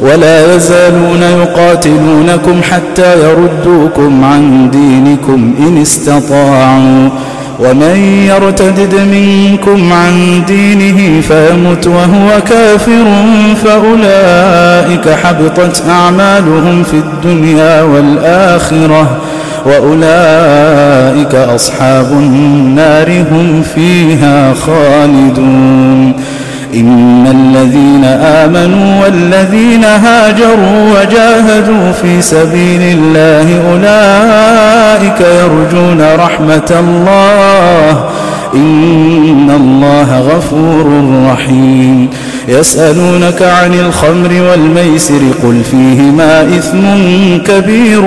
ولا يزالون يقاتلونكم حتى يردوكم عن دينكم إن استطاعوا. ومن يرتدد منكم عن دينه فيمت وهو كافر فأولئك حبطت أعمالهم في الدنيا والآخرة وأولئك أصحاب النار هم فيها خالدون. إن الذين آمنوا والذين هاجروا وجاهدوا في سبيل الله أولئك يرجون رحمة الله إن الله غفور رحيم يسألونك عن الخمر والميسر قل فيهما إثم كبير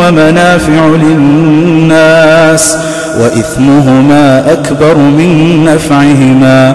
ومنافع للناس وإثمهما أكبر من نفعهما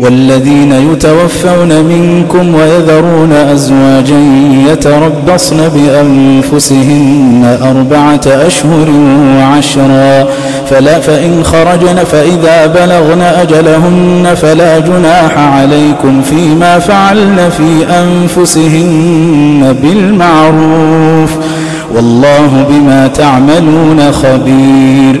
والذين يتوفون منكم ويذرون أزواجا يتربصن بأنفسهن أربعة أشهر وعشرا. فلا فإن خرجن فإذا بلغن أجلهن فلا جناح عليكم فيما فعلن في أنفسهن بالمعروف. والله بما تعملون خبير.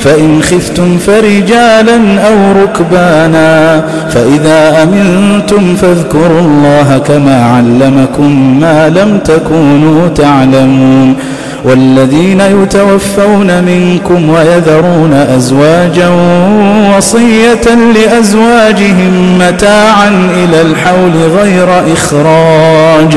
فإن خفتم فرجالا أو ركبانا فإذا أمنتم فاذكروا الله كما علمكم ما لم تكونوا تعلمون والذين يتوفون منكم ويذرون أزواجا وصية لأزواجهم متاعا إلى الحول غير إخراج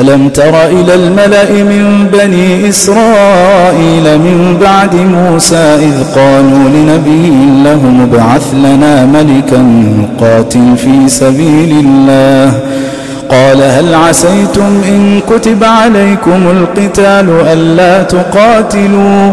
ألم تر إلى الملأ من بني إسرائيل من بعد موسى إذ قالوا لنبي لهم ابعث لنا ملكا نقاتل في سبيل الله. قال هل عسيتم إن كتب عليكم القتال ألا تقاتلوا؟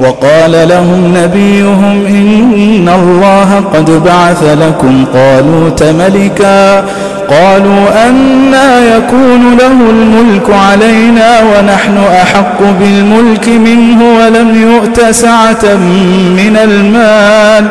وقال لهم نبيهم إن الله قد بعث لكم طالوت ملكا قالوا أنا يكون له الملك علينا ونحن أحق بالملك منه ولم يؤت سعة من المال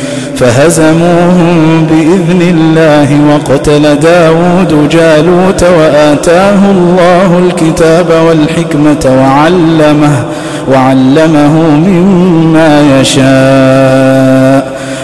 فهزموهم بإذن الله وقتل داود جالوت وآتاه الله الكتاب والحكمة وعلمه وعلمه مما يشاء.